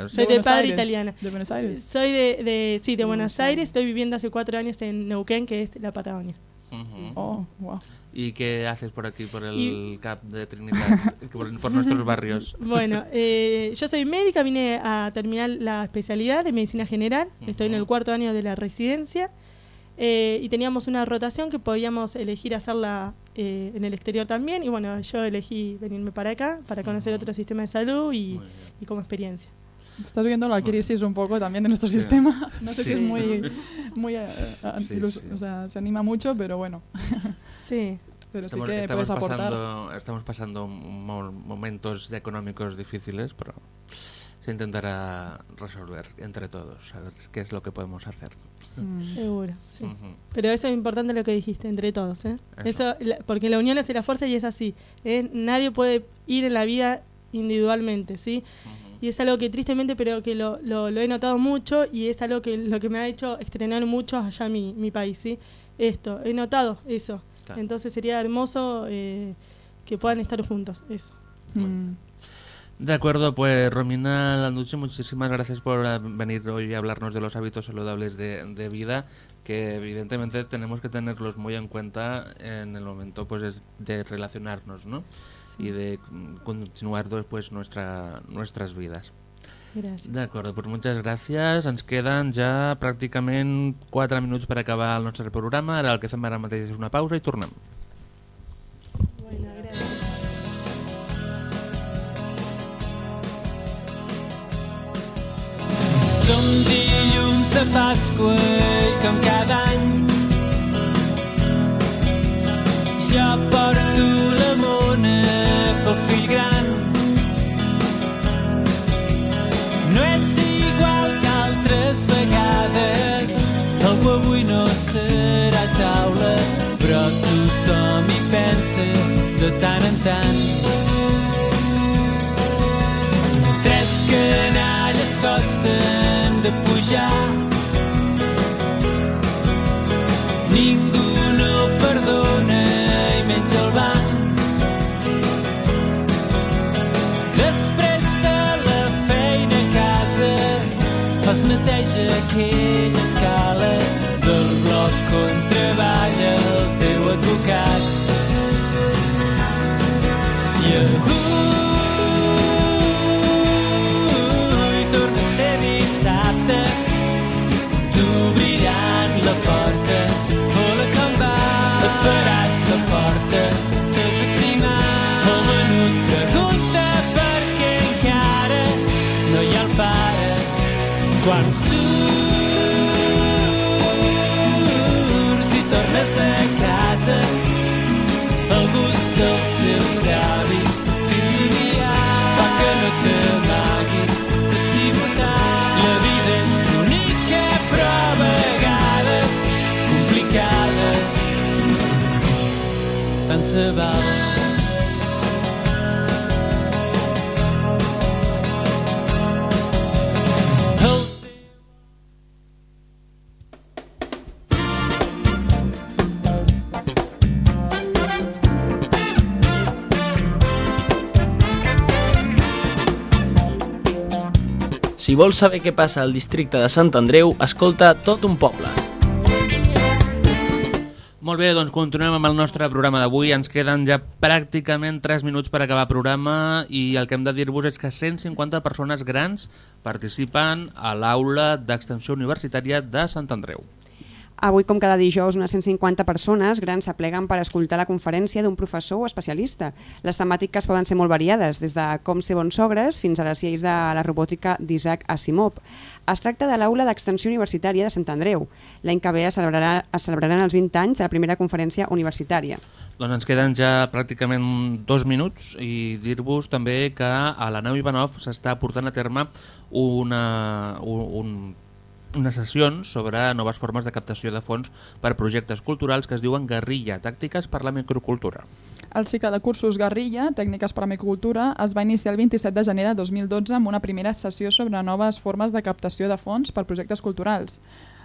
Soy de Buenos padre Aires, italiana. ¿De Buenos Aires? Soy de, de- sí, de Buenos Buenos Aires. Estoy viviendo hace cuatro años en Neuquén, que es la Patagonia. Oh, wow. ¿Y qué haces por aquí, por el Y- CAP de Trinidad, por, por nuestros barrios? Bueno, eh, yo soy médica, vine a terminar la especialidad de medicina general, estoy en el cuarto año de la residencia. Eh, y teníamos una rotación que podíamos elegir hacerla eh, en el exterior también. Y bueno, yo elegí venirme para acá para conocer otro sistema de salud y, y como experiencia. Estás viendo la crisis un poco también de nuestro Sí. sistema. No sé si Sí. es muy, muy eh, eh, Sí, ilus- sí. o sea, se anima mucho, pero bueno. Sí. Pero Estamos, sí que estamos puedes aportar. pasando, estamos pasando mo- momentos económicos difíciles, pero se intentará resolver entre todos, a ver qué es lo que podemos hacer. Seguro, sí. Pero eso es importante lo que dijiste, entre todos. ¿eh? Eso. Eso, la- porque la unión hace la fuerza y es así. ¿eh? Nadie puede ir en la vida individualmente, ¿sí? Y es algo que tristemente, pero que lo, lo, lo he notado mucho y es algo que lo que me ha hecho estrenar mucho allá mi, mi país, ¿sí? Esto, he notado eso. Claro. Entonces sería hermoso eh, que puedan estar juntos, eso. Mm. De acuerdo, pues Romina Landucci, muchísimas gracias por eh, venir hoy a hablarnos de los hábitos saludables de, de vida, que evidentemente tenemos que tenerlos muy en cuenta en el momento pues es- de relacionarnos, ¿no? Y de continuar después nuestra, nuestras vidas. Gràcies. D'acord, doncs moltes gràcies. Ens queden ja pràcticament 4 minuts per acabar el nostre programa. Ara el que fem ara mateix és una pausa i tornem. Som dilluns de Pasqua i com cada any ja porto la mona pel fill gran. No és igual que altres vegades, el avui no serà taula, però tothom hi pensa de tant en tant. Tres canalles costen de pujar. magic in the scarlet, del rock Si vols saber què passa al districte de Sant Andreu, escolta tot un poble. Molt bé, doncs continuem amb el nostre programa d'avui. Ens queden ja pràcticament 3 minuts per acabar el programa i el que hem de dir-vos és que 150 persones grans participen a l'aula d'extensió universitària de Sant Andreu. Avui, com cada dijous, unes 150 persones grans s'apleguen per escoltar la conferència d'un professor o especialista. Les temàtiques poden ser molt variades, des de com ser bons sogres fins a les lleis de la robòtica d'Isaac Asimov. Es tracta de l'aula d'extensió universitària de Sant Andreu. L'any que ve es, celebrarà, es celebraran els 20 anys de la primera conferència universitària. Doncs ens queden ja pràcticament dos minuts i dir-vos també que a la nau Ivanov s'està portant a terme una, un, un unes sessions sobre noves formes de captació de fons per projectes culturals que es diuen Guerrilla, tàctiques per la microcultura. El cicle de cursos Guerrilla, Tècniques per a Microcultura, es va iniciar el 27 de gener de 2012 amb una primera sessió sobre noves formes de captació de fons per projectes culturals.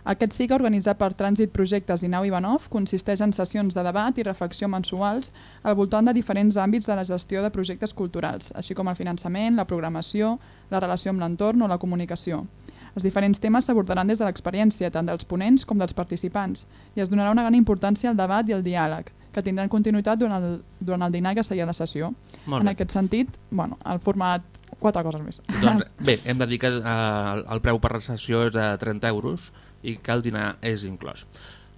Aquest cicle, organitzat per Trànsit Projectes i Nau Ivanov, consisteix en sessions de debat i reflexió mensuals al voltant de diferents àmbits de la gestió de projectes culturals, així com el finançament, la programació, la relació amb l'entorn o la comunicació. Els diferents temes s'abordaran des de l'experiència, tant dels ponents com dels participants, i es donarà una gran importància al debat i al diàleg, que tindran continuïtat durant el, durant el dinar que seguirà la sessió. En aquest sentit, bueno, el format... Quatre coses més. Doncs bé, hem de dir que eh, el preu per la sessió és de 30 euros i que el dinar és inclòs.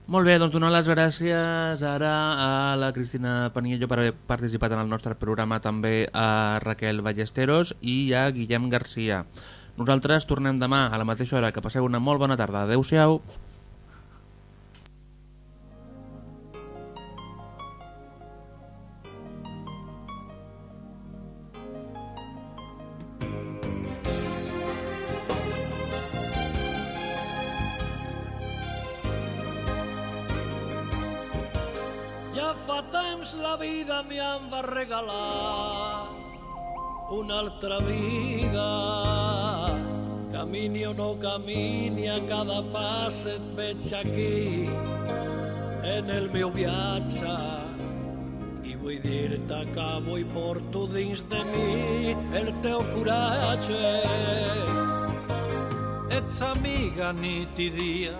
Molt bé, doncs donar les gràcies ara a la Cristina Paniello per haver participat en el nostre programa, també a Raquel Ballesteros i a Guillem Garcia. Nosaltres tornem demà a la mateixa hora. Que passeu una molt bona tarda. Adéu-siau. Ja fa temps la vida m'hi em va regalar un'altra vida. Camini o no camini, a cada passo e peccia qui, e nel mio viaggio. E vuoi dire cavo i porto dins de mi, il teu coraggio. Ets amiga nit i dia,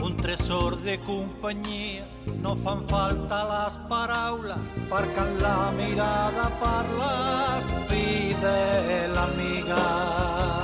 un tresor de companyia. No fan falta les paraules, perquè en la mirada parles, fidel amiga.